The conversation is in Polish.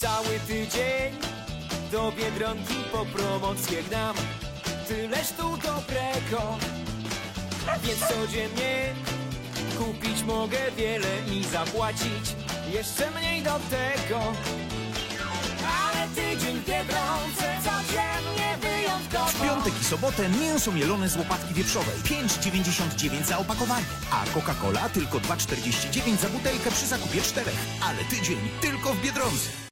Cały tydzień do Biedronki po promocję gnam. Tyleż tu dobrego Więc codziennie kupić mogę wiele i zapłacić. Jeszcze mniej do tego. Ale tydzień w Biedronce codziennie wyjątkowo. W piątek i sobotę mięso mielone z łopatki wieprzowej. 5,99 za opakowanie, a Coca-Cola tylko 2,49 za butelkę przy zakupie czterech. Ale tydzień tylko w Biedronce.